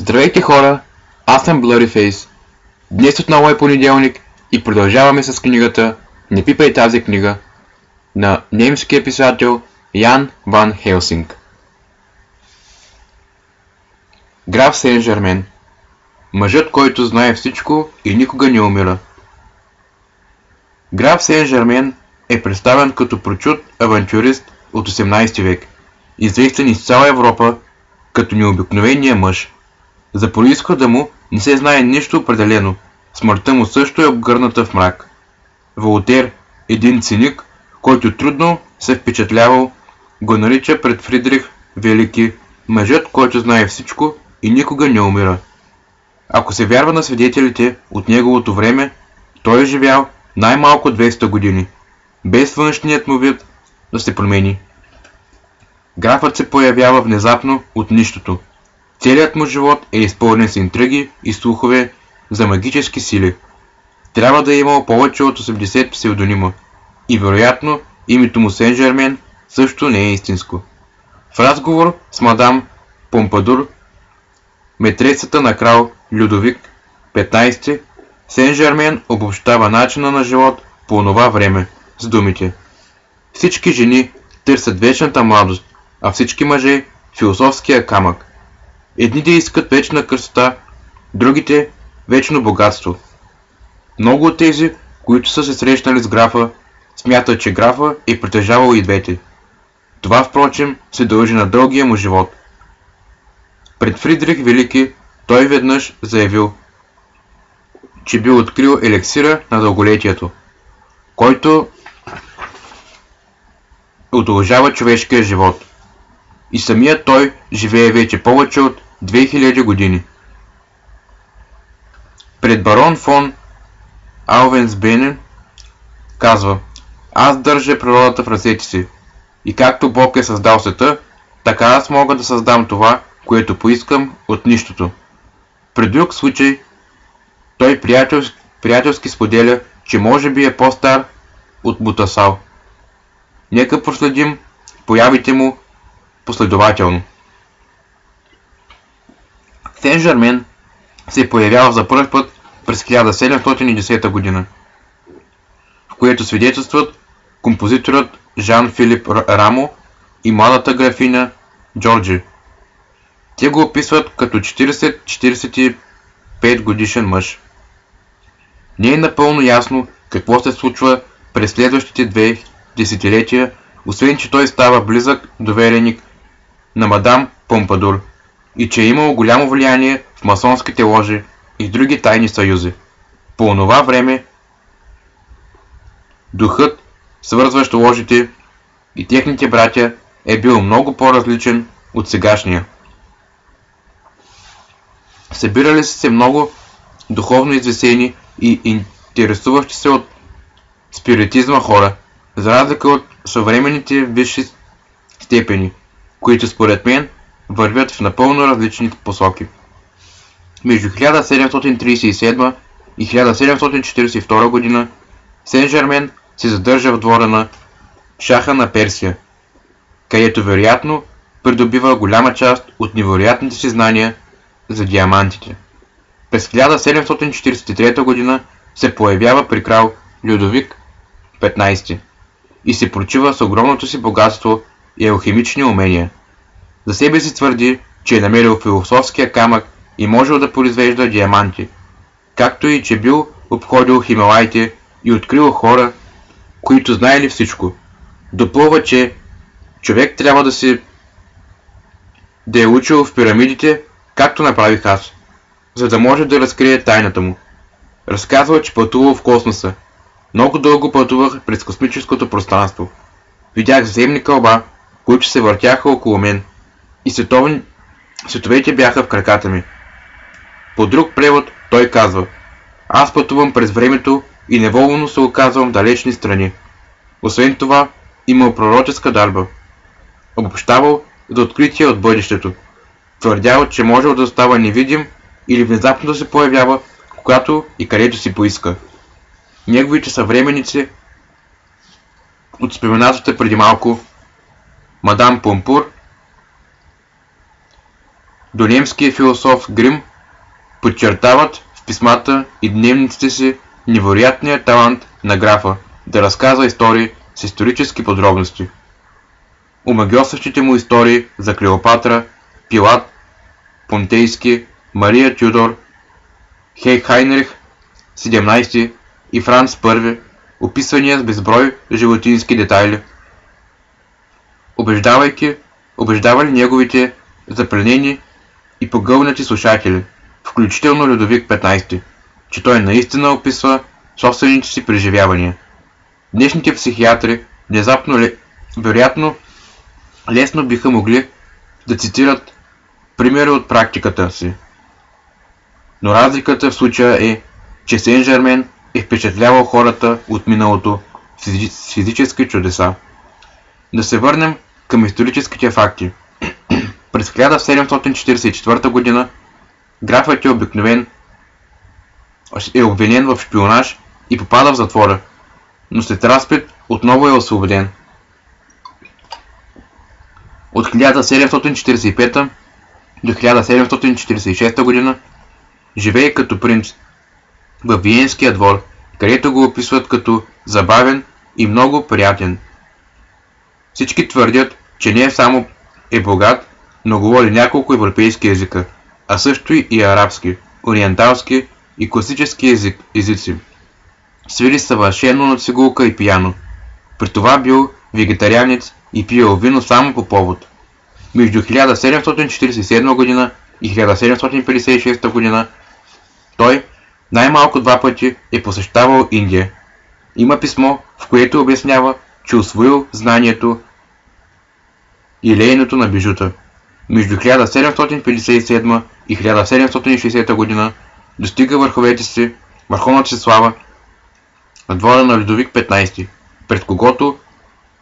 Здравейте хора, аз съм Blurryface. Днес отново е понеделник и продължаваме с книгата Не пипай тази книга на немския писател Ян Ван Хелсинг. Граф Сен Жермен Мъжът, който знае всичко и никога не умира. Граф Сен Жермен е представен като прочут авантюрист от 18 век, известен из цяла Европа като необикновения мъж. За происхода му не се знае нищо определено. Смъртта му също е обгърната в мрак. Волтер, един циник, който трудно се впечатлявал, го нарича пред Фридрих Велики мъжът, който знае всичко и никога не умира. Ако се вярва на свидетелите от неговото време, той е живял най-малко 200 години, без външният му вид да се промени. Графът се появява внезапно от нищото. Целият му живот е изпълнен с интриги и слухове за магически сили. Трябва да е имал повече от 80 псевдонима. И вероятно името му Сен Жермен също не е истинско. В разговор с мадам Помпадур, метресата на крал Людовик 15, Сен Жермен обобщава начина на живот по това време с думите. Всички жени търсят вечната младост, а всички мъже философския камък. Едните искат вечна красота, другите вечно богатство. Много от тези, които са се срещнали с графа, смятат, че графа е притежавал и двете. Това, впрочем, се дължи на дългия му живот. Пред Фридрих Велики той веднъж заявил, че бил открил елексира на дълголетието, който удължава човешкия живот. И самият той живее вече повече от 2000 години. Пред барон фон Алвенсбенен казва Аз държа природата в ръцете си. И както Бог е създал света, така аз мога да създам това, което поискам от нищото. При друг случай, той приятелски, приятелски споделя, че може би е по-стар от Бутасал. Нека проследим появите му последователно. Сен Жермен се появява за първ път през 1710 година, в което свидетелстват композиторът Жан-Филип Рамо и младата графиня Джорджи. Те го описват като 40-45 годишен мъж. Не е напълно ясно какво се случва през следващите две десетилетия, освен че той става близък довереник на мадам Помпадур и че е имал голямо влияние в масонските ложи и други тайни съюзи. По онова време духът, свързващ ложите и техните братя, е бил много по-различен от сегашния. Събирали са се много духовно извесени и интересуващи се от спиритизма хора, за разлика от съвременните висши степени, които според мен вървят в напълно различни посоки. Между 1737 и 1742 година Сен-Жермен се задържа в двора на шаха на Персия, където вероятно придобива голяма част от невероятните си знания за диамантите. През 1743 година се появява при крал Людовик 15 и се прочива с огромното си богатство и алхимични умения. За себе си твърди, че е намерил философския камък и можел да произвежда диаманти, както и че бил обходил Хималайте и открил хора, които знаели всичко. Допълва, че човек трябва да си да е учил в пирамидите, както направих аз, за да може да разкрие тайната му. Разказва, че пътувал в космоса. Много дълго пътувах през космическото пространство. Видях земни кълба, които се въртяха около мен и световни... световете бяха в краката ми. По друг превод той казва Аз пътувам през времето и неволно се оказвам в далечни страни. Освен това, имал пророческа дарба. Обобщавал за откритие от бъдещето. Твърдял, че можел да става невидим или внезапно да се появява, когато и където си поиска. Неговите съвременници от споменатата преди малко мадам Помпур до немския философ Грим подчертават в писмата и дневниците си невероятния талант на графа да разказва истории с исторически подробности. Омагьосващите му истории за Клеопатра, Пилат, Понтейски, Мария Тюдор, Хей Хайнрих 17 и Франц I, описвания с безброй животински детайли, убеждавайки, убеждавали неговите запленени погълнати слушатели, включително Людовик 15, че той наистина описва собствените си преживявания. Днешните психиатри, внезапно вероятно, лесно биха могли да цитират примери от практиката си. Но разликата в случая е, че Сен Жермен е впечатлявал хората от миналото с физически чудеса. Да се върнем към историческите факти. През 1744 г. графът е обикновен е обвинен в шпионаж и попада в затвора, но след разпит отново е освободен. От 1745 до 1746 г. живее като принц в Виенския двор, където го описват като забавен и много приятен. Всички твърдят, че не е само е богат, но говори няколко европейски езика, а също и арабски, ориенталски и класически език, езици. Свири съвършено на цигулка и пияно. При това бил вегетарианец и пил вино само по повод. Между 1747 г. и 1756 г. той най-малко два пъти е посещавал Индия. Има писмо, в което обяснява, че освоил знанието и лейното на бижута. Между 1757 и 1760 г. достига върховете си, върховната си слава на двора на Людовик 15, пред когото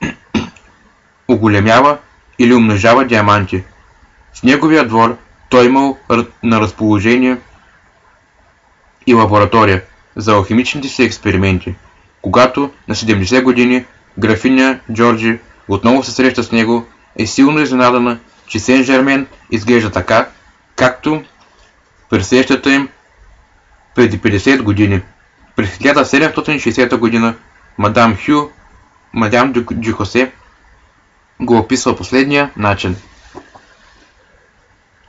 оголемява или умножава диаманти. В неговия двор той имал на разположение и лаборатория за алхимичните си експерименти. Когато на 70 години графиня Джорджи отново се среща с него, е силно изненадана, че Сен Жермен изглежда така, както при срещата им преди 50 години. През 1760 година мадам Хю, мадам Дюхосе, го описва последния начин.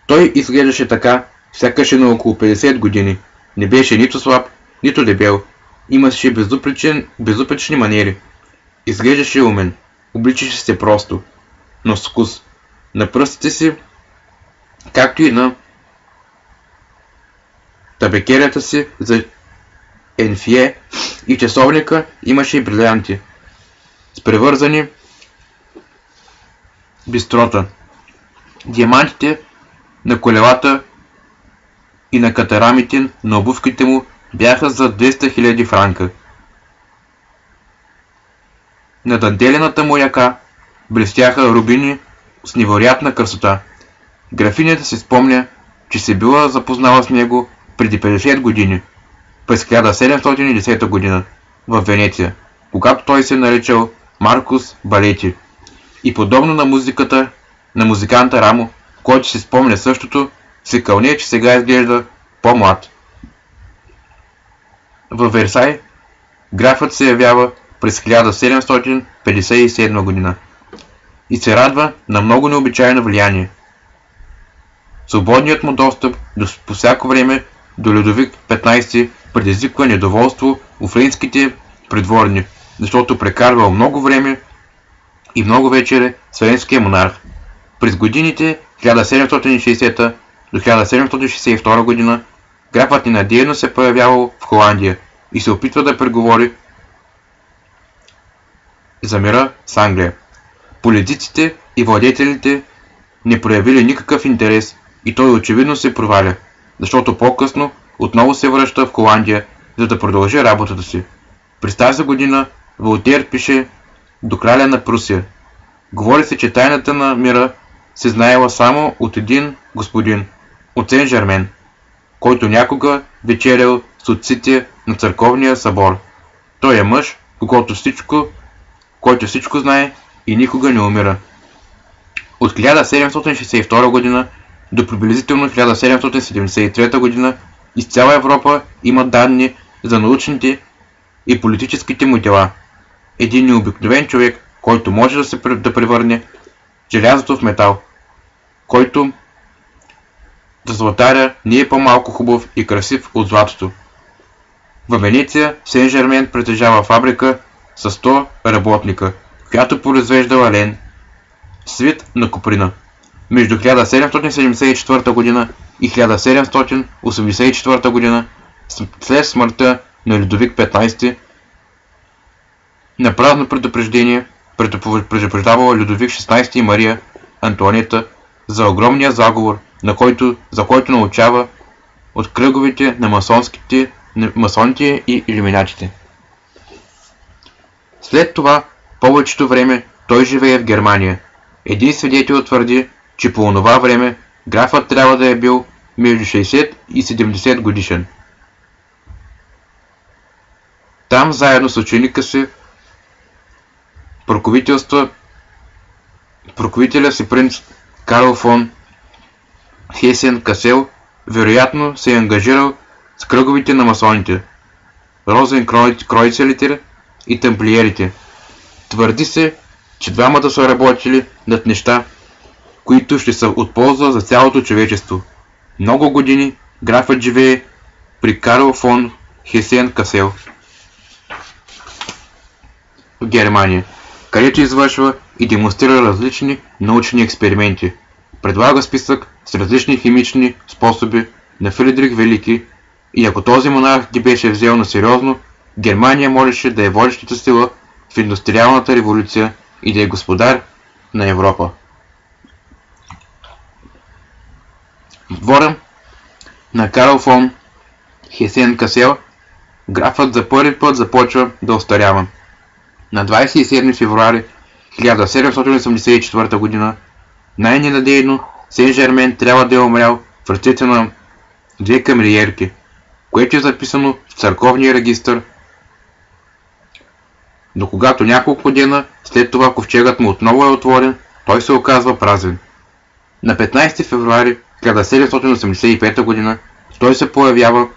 Той изглеждаше така, сякаш на около 50 години. Не беше нито слаб, нито дебел. Имаше безупречен, безупречни манери. Изглеждаше умен. Обличаше се просто, но с вкус. На пръстите си, както и на табекерията си за енфие и часовника имаше и брилянти. С превързани бистрота. Диамантите на колелата и на катарамите на обувките му бяха за 200 000 франка. На данделената му яка блестяха рубини с невероятна красота. Графинята си спомня, че се била запознала с него преди 50 години, през 1710 година, в Венеция, когато той се наричал Маркус Балети. И подобно на музиката на музиканта Рамо, който се спомня същото, се кълне, че сега изглежда по-млад. В Версай графът се явява през 1757 година и се радва на много необичайно влияние. Свободният му достъп до, по всяко време до Людовик 15 предизвиква недоволство у френските придворни, защото прекарвал много време и много вечере с френския монарх. През годините 1760 до 1762 година графът ненадеяно се появявал в Холандия и се опитва да преговори за мира с Англия. Политиците и владетелите не проявили никакъв интерес и той очевидно се проваля, защото по-късно отново се връща в Холандия, за да продължи работата си. През тази година Волтер пише до краля на Прусия. Говори се, че тайната на мира се знаела само от един господин, от Сен Жермен, който някога вечерял с отците на църковния събор. Той е мъж, когато всичко, който всичко знае и никога не умира. От 1762 г. до приблизително 1773 г. из цяла Европа има данни за научните и политическите му дела. Един необикновен човек, който може да се да превърне желязото в метал, който за златаря не е по-малко хубав и красив от златото. В Венеция Сен-Жермен притежава фабрика с 100 работника, която произвеждала лен, свит на куприна. Между 1774 г. и 1784 г. след смъртта на Людовик 15 на празно предупреждение предупреждавала Людовик 16 и Мария Антуанета за огромния заговор, на който, за който научава от кръговете на масонските, масоните и иллюминатите. След това, повечето време, той живее в Германия. Един свидетел твърди, че по онова време графът трябва да е бил между 60 и 70 годишен. Там заедно с ученика си прокувителства прокувителя си принц Карл фон Хесен Касел вероятно се е ангажирал с кръговите на масоните, Розен Кройцелите и тамплиерите. Твърди се, че двамата са работили над неща, които ще са от полза за цялото човечество. Много години графът живее при Карл фон Хесен Касел в Германия, където извършва и демонстрира различни научни експерименти. Предлага списък с различни химични способи на Фридрих Велики и ако този монарх ги беше взел на сериозно, Германия можеше да е водещата сила в индустриалната революция и да е господар на Европа. В двора на Карл фон Хесен Касел графът за първи път започва да остарява. На 27 февруари 1784 г. най-ненадейно Сен-Жермен трябва да е умрял в ръцете на две камериерки, което е записано в църковния регистр. Но когато няколко дена след това ковчегът му отново е отворен, той се оказва празен. На 15 февруари 1785 г. той се появява,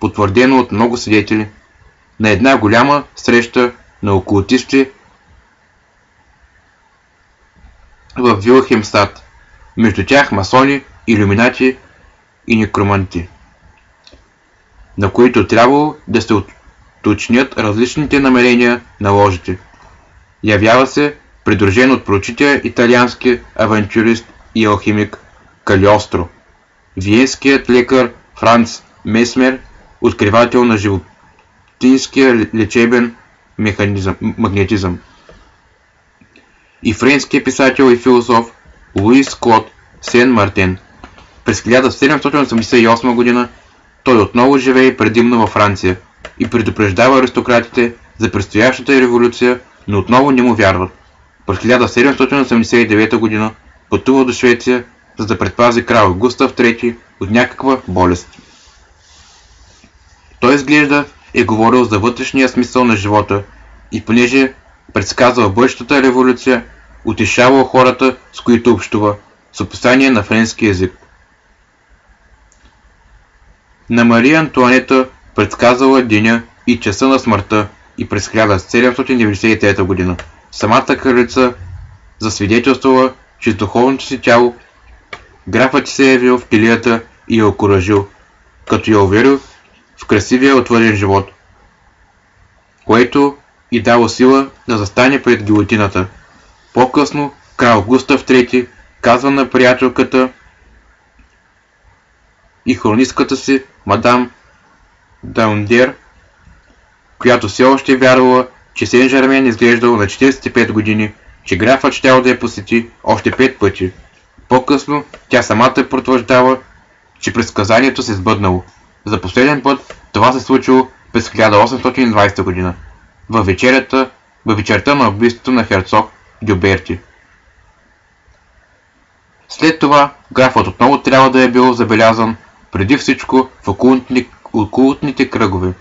потвърдено от много свидетели, на една голяма среща на окултисти в Вилхемстад, между тях масони, иллюминати и некроманти, на които трябвало да се уточнят различните намерения на ложите. Явява се придружен от прочития италиански авантюрист и алхимик Калиостро, виенският лекар Франц Месмер, откривател на животинския лечебен механизъм, магнетизъм. И френският писател и философ Луис Клод Сен Мартен. През 1788 г. той отново живее предимно във Франция и предупреждава аристократите за предстоящата революция, но отново не му вярват. През 1789 г. пътува до Швеция, за да предпази крал Густав III от някаква болест. Той изглежда е говорил за вътрешния смисъл на живота и понеже предсказва бъдещата революция, утешавал хората, с които общува, с описание на френски язик. На Мария Антуанета предсказала деня и часа на смъртта и през 1793 г. Самата кралица засвидетелствала, че с духовното си тяло графът се е явил в килията и я окоръжил, като я уверил в красивия отворен живот, което и дало сила да застане пред гилотината. По-късно крал Густав III казва на приятелката и хронистката си, мадам Даундер, която все още вярвала, че Сен Жермен изглеждал на 45 години, че графът щял да я посети още 5 пъти. По-късно тя самата потвърждава, че предсказанието се сбъднало. За последен път това се случило през 1820 година, във вечерята, във вечерта на убийството на херцог Гюберти. След това графът отново трябва да е бил забелязан преди всичко в окултни, окултните кръгове,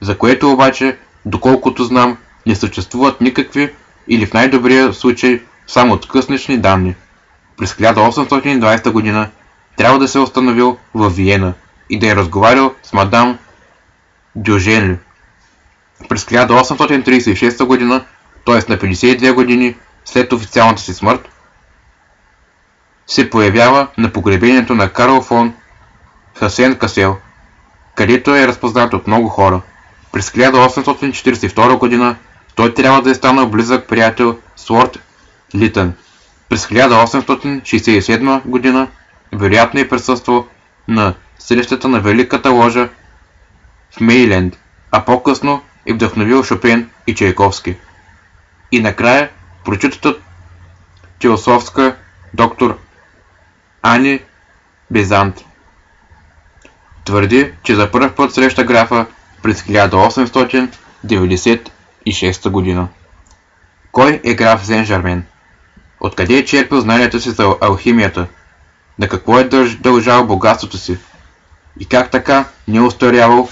за което обаче, доколкото знам, не съществуват никакви или в най-добрия случай само откъснични данни. През 1820 г. трябва да се е установил в Виена и да е разговарял с мадам Дюженли. През 1836 г., т.е. на 52 години след официалната си смърт, се появява на погребението на Карл фон Хасен Касел, където е разпознат от много хора. През 1842 г. той трябва да е станал близък приятел с Лорд Литън. През 1867 г. вероятно е присъствал на срещата на Великата ложа в Мейленд, а по-късно е вдъхновил Шопен и Чайковски. И накрая прочутата теософска доктор Ани Безант твърди, че за първ път среща графа през 1896 година. Кой е граф Сен-Жармен? Откъде е черпил знанията си за алхимията? На какво е дължал богатството си? И как така не е устарявал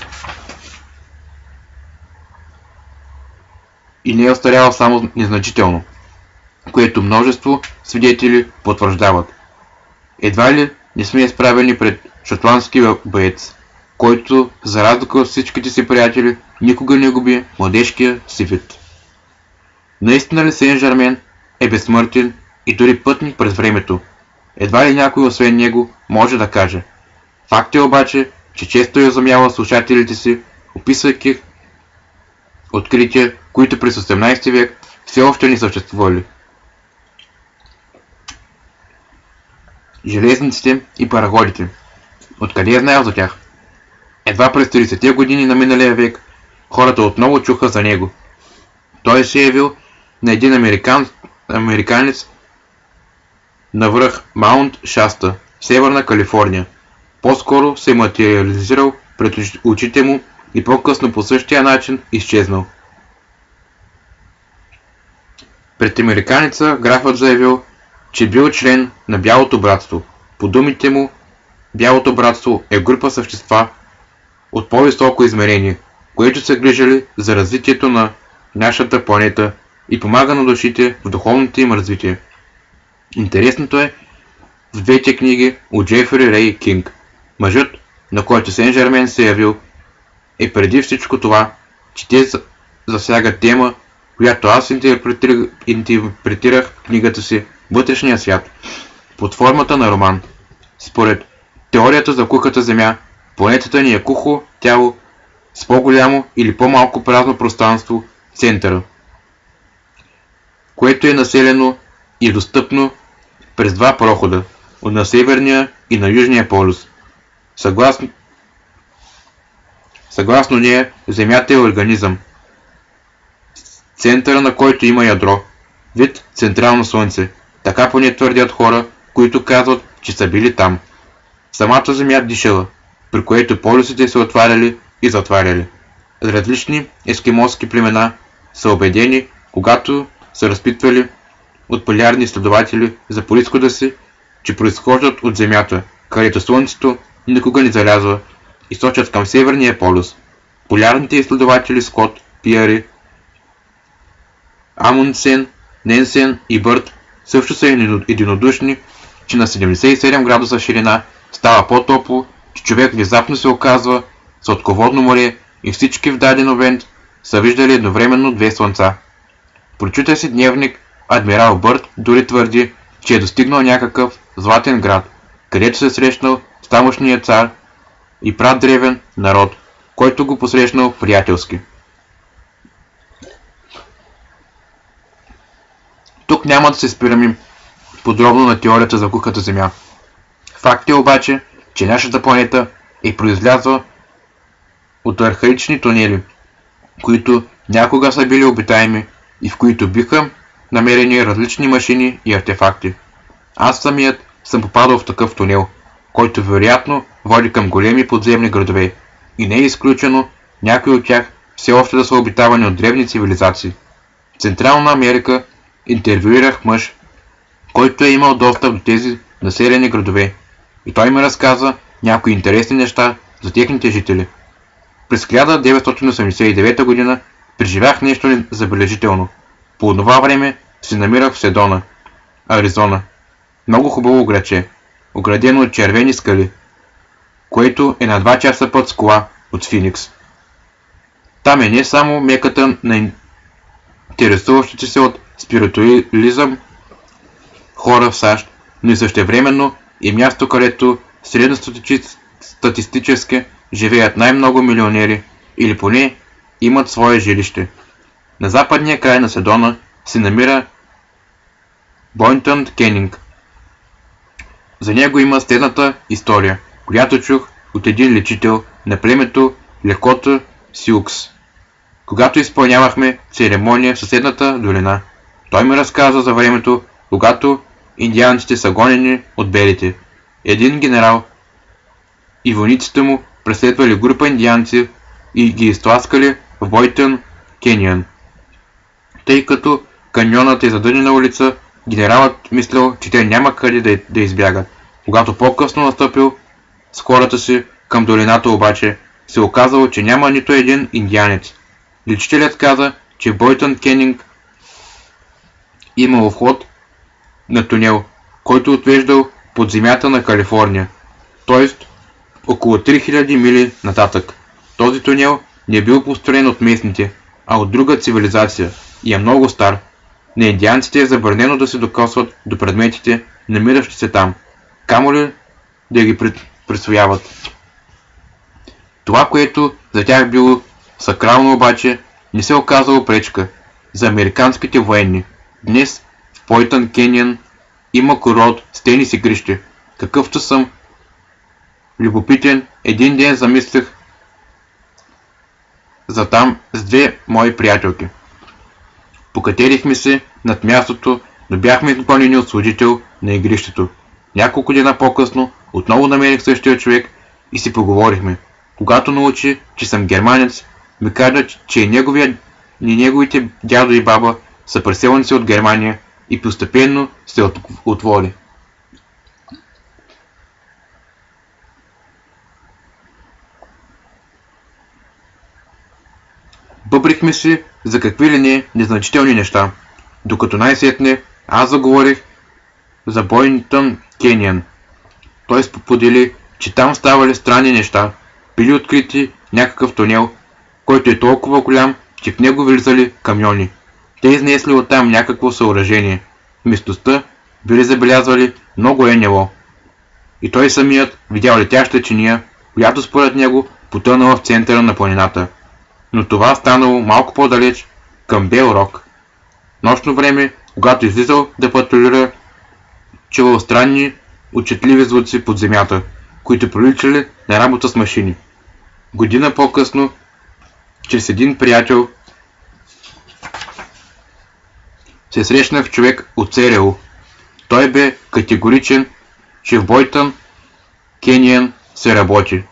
и не е остарявал само незначително, което множество свидетели потвърждават. Едва ли не сме изправени пред шотландски боец, който, за разлика от всичките си приятели, никога не губи младежкия си вид. Наистина ли Сен Жармен е безсмъртен и дори пътник през времето? Едва ли някой освен него може да каже. Факт е обаче, че често е изумява слушателите си, описвайки открития, които през 18 век все още не съществували. Железниците и параходите. Откъде е знаел за тях? Едва през 30-те години на миналия век хората отново чуха за него. Той се явил на един американ, американец на връх Маунт Шаста, Северна Калифорния. По-скоро се материализирал пред очите му и по-късно по същия начин изчезнал. Пред американеца графът заявил, че бил член на Бялото братство. По думите му, Бялото братство е група същества от по-високо измерение, които са грижали за развитието на нашата планета и помага на душите в духовното им развитие. Интересното е в двете книги от Джефри Рей Кинг. Мъжът, на който Сен Жермен се е явил, е преди всичко това, че те засягат тема, която аз интерпретирах, интерпретирах в книгата си Вътрешния свят, под формата на роман. Според теорията за кухата земя, планетата ни е кухо тяло с по-голямо или по-малко празно пространство центъра, което е населено и достъпно през два прохода, на северния и на южния полюс. Съгласно, съгласно нея, Земята е организъм, центъра на който има ядро, вид централно слънце. Така поне твърдят хора, които казват, че са били там. Самата земя дишала, при което полюсите се отваряли и затваряли. Различни ескимоски племена са убедени, когато са разпитвали от полярни изследователи за происхода си, че произхождат от Земята, където Слънцето никога не залязва и сочат към Северния полюс. Полярните изследователи Скот, Пиари, Амундсен, Ненсен и Бърт също са единодушни, че на 77 градуса ширина става по-топло, че човек внезапно се оказва с отководно море и всички в даден момент са виждали едновременно две слънца. Прочита си дневник, адмирал Бърт дори твърди, че е достигнал някакъв златен град, където се срещнал с тамошния цар и прад древен народ, който го посрещнал приятелски. Тук няма да се спираме подробно на теорията за кухата земя. Факт е обаче, че нашата планета е произлязла от архаични тунели, които някога са били обитаеми и в които биха намерени различни машини и артефакти. Аз самият съм попадал в такъв тунел, който вероятно води към големи подземни градове и не е изключено някои от тях все още да са обитавани от древни цивилизации. В Централна Америка интервюирах мъж, който е имал достъп до тези населени градове и той ми разказа някои интересни неща за техните жители. През 1989 г. преживях нещо забележително. По това време се намирах в Седона, Аризона. Много хубаво граче. оградено от червени скали, което е на 2 часа път с кола от Финикс. Там е не само меката на интересуващите се от спиритуализъм хора в САЩ, но и същевременно и място, където средностатистически живеят най-много милионери или поне имат свое жилище. На западния край на Седона се намира Бойнтън Кенинг. За него има следната история, която чух от един лечител на племето Лекота Сиукс. Когато изпълнявахме церемония в съседната долина, той ми разказа за времето, когато индианците са гонени от белите. Един генерал и войниците му преследвали група индианци и ги изтласкали в Бойтън Кениан. Тъй като каньонът е задънена улица, генералът мислял, че те няма къде да, да избягат. Когато по-късно настъпил с хората си към долината обаче, се оказало, че няма нито един индианец. Лечителят каза, че Бойтън Кенинг имал вход на тунел, който отвеждал под земята на Калифорния, т.е. около 3000 мили нататък. Този тунел не бил построен от местните, а от друга цивилизация и е много стар. На индианците е забранено да се докосват до предметите, намиращи се там, камо ли да ги присвояват. Това, което за тях било сакрално обаче, не се оказало пречка за американските военни. Днес Пойтън Кениан има курорт с тенис игрище. Какъвто съм любопитен, един ден замислях за там с две мои приятелки. Покатерихме се над мястото, но бяхме изгонени от служител на игрището. Няколко дена по-късно отново намерих същия човек и си поговорихме. Когато научи, че съм германец, ми каза, че неговия, и неговите дядо и баба са преселници от Германия и постепенно се отвори. Бъбрихме си за какви ли не незначителни неща, докато най-сетне аз заговорих за Бойнтън Кениан. Той сподели, че там ставали странни неща, били открити някакъв тунел, който е толкова голям, че в него влизали камиони. Те изнесли оттам някакво съоръжение. В местността били забелязвали много енело. И той самият видял летяща чиния, която според него потънала в центъра на планината. Но това станало малко по-далеч, към Бел Рок. Нощно време, когато излизал да патрулира, чувал странни, отчетливи звуци под земята, които приличали на работа с машини. Година по-късно, чрез един приятел, се срещнах човек от ЦРУ. Той бе категоричен, че в Бойтън, Кениан се работи.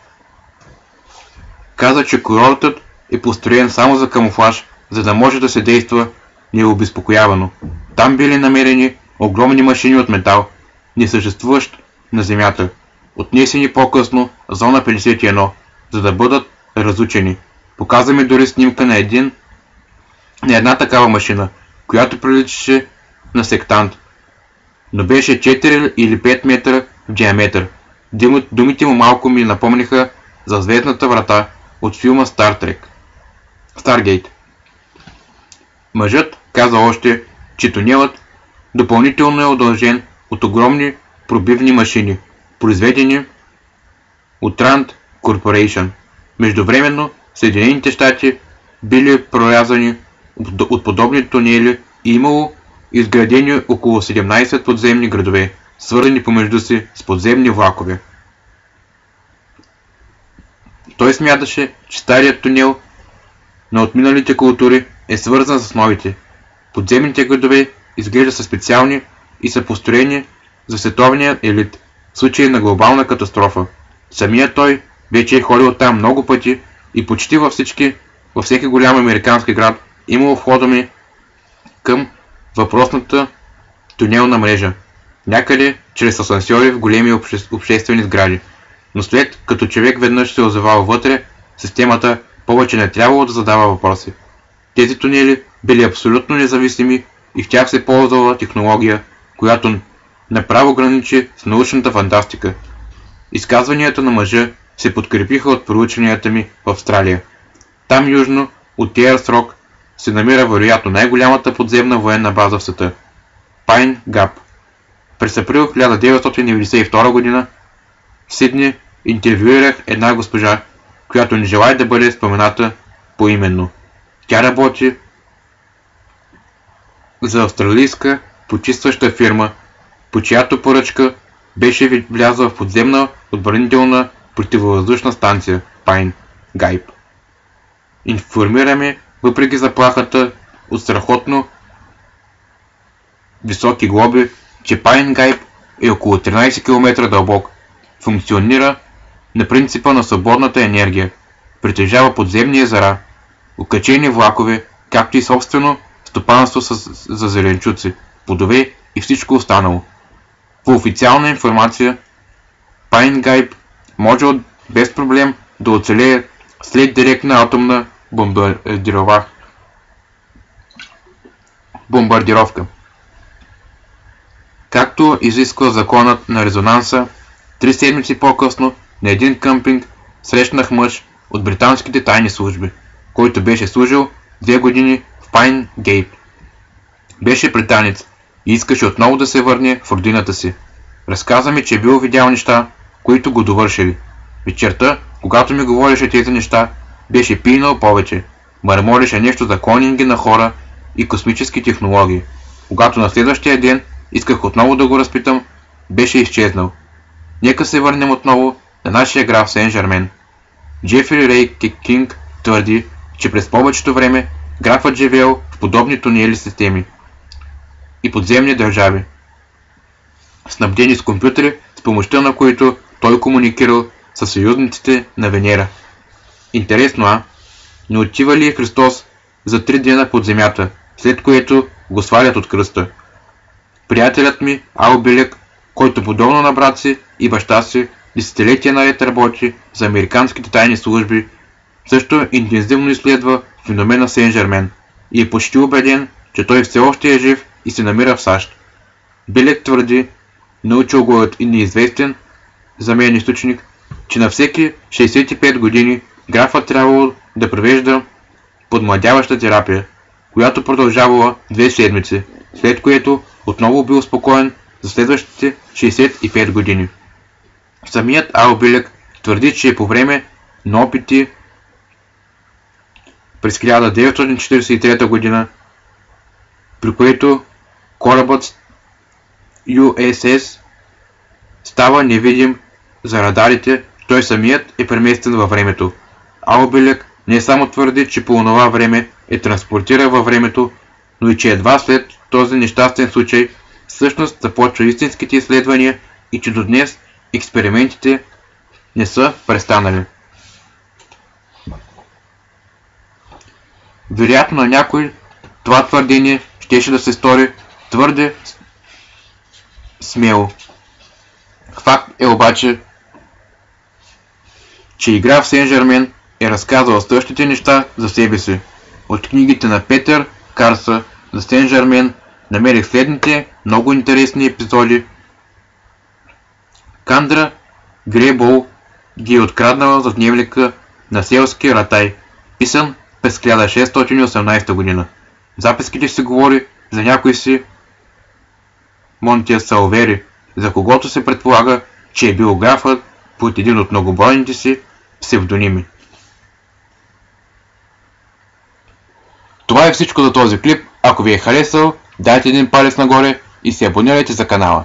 Каза, че курортът е построен само за камуфлаж, за да може да се действа необезпокоявано. Там били намерени огромни машини от метал, несъществуващ на Земята, отнесени по-късно зона 51, за да бъдат разучени. Показваме дори снимка на един на една такава машина, която приличаше на сектант, но беше 4 или 5 метра в диаметър. Думите му малко ми напомниха за звездната врата от филма Star Trek. Stargate. Мъжът каза още, че тунелът допълнително е удължен от огромни пробивни машини, произведени от Rand Corporation. Междувременно Съединените щати били прорязани от подобни тунели и имало изградени около 17 подземни градове, свързани помежду си с подземни влакове. Той смяташе, че старият тунел на отминалите култури е свързан с новите. Подземните градове изглежда са специални и са построени за световния елит в случай на глобална катастрофа. Самия той вече е ходил там много пъти и почти във всички, във всеки голям американски град имало входа ми към въпросната тунелна мрежа, някъде чрез асансьори в големи обще... обществени сгради. Но след като човек веднъж се озовал вътре, системата повече не трябвало да задава въпроси. Тези тунели били абсолютно независими и в тях се ползвала технология, която направо граничи с научната фантастика. Изказванията на мъжа се подкрепиха от проучванията ми в Австралия. Там южно от Тиерс Рок се намира вероятно най-голямата подземна военна база в света – Пайн Гап. През април 1992 г. в Сидни интервюирах една госпожа, която не желая да бъде спомената поименно. Тя работи за австралийска почистваща фирма, по чиято поръчка беше влязла в подземна отбранителна противовъздушна станция Пайн Гайп. Информираме, въпреки заплахата от страхотно високи глоби, че Пайн Гайп е около 13 км дълбок, функционира на принципа на свободната енергия, притежава подземни езера, окачени влакове, както и собствено стопанство за зеленчуци, плодове и всичко останало. По официална информация, Пайнгайп може без проблем да оцелее след директна атомна бомбардировка. Както изисква законът на резонанса, три седмици по-късно на един къмпинг срещнах мъж от британските тайни служби, който беше служил две години в Пайн Гейп. Беше британец и искаше отново да се върне в родината си. Разказа ми, че е бил видял неща, които го довършили. Вечерта, когато ми говореше тези неща, беше пинал повече. Мърмореше нещо за клонинги на хора и космически технологии. Когато на следващия ден исках отново да го разпитам, беше изчезнал. Нека се върнем отново на нашия граф Сен Жермен. Джефри Рей Кинг твърди, че през повечето време графът живеел в подобни тунели системи и подземни държави, снабдени с компютри, с помощта на които той комуникирал с съюзниците на Венера. Интересно, а? Не отива ли е Христос за три дена под земята, след което го свалят от кръста? Приятелят ми, Албелек, който подобно на брат си и баща си, десетилетия наред работи за американските тайни служби, също интензивно изследва феномена Сен-Жермен и е почти убеден, че той все още е жив и се намира в САЩ. Билек твърди, научил го от неизвестен за мен източник, че на всеки 65 години графът трябвало да провежда подмладяваща терапия, която продължавала две седмици, след което отново бил спокоен за следващите 65 години. Самият Албилек твърди, че по време на опити през 1943 г., при което корабът USS става невидим за радарите, той самият е преместен във времето. Албелек не само твърди, че по онова време е транспортира във времето, но и че едва след този нещастен случай всъщност започва истинските изследвания и че до днес експериментите не са престанали. Вероятно на някой това твърдение щеше да се стори твърде смело. Факт е обаче, че игра в Сен-Жермен е разказала същите неща за себе си. От книгите на Петър Карса за Сен-Жермен намерих следните много интересни епизоди. Кандра Гребол ги е откраднала за дневника на селски ратай, писан през 1618 година. В записките се говори за някой си Монтия Салвери, за когото се предполага, че е бил графът под един от многобройните си псевдоними. Това е всичко за този клип. Ако ви е харесал, дайте един палец нагоре и се абонирайте за канала.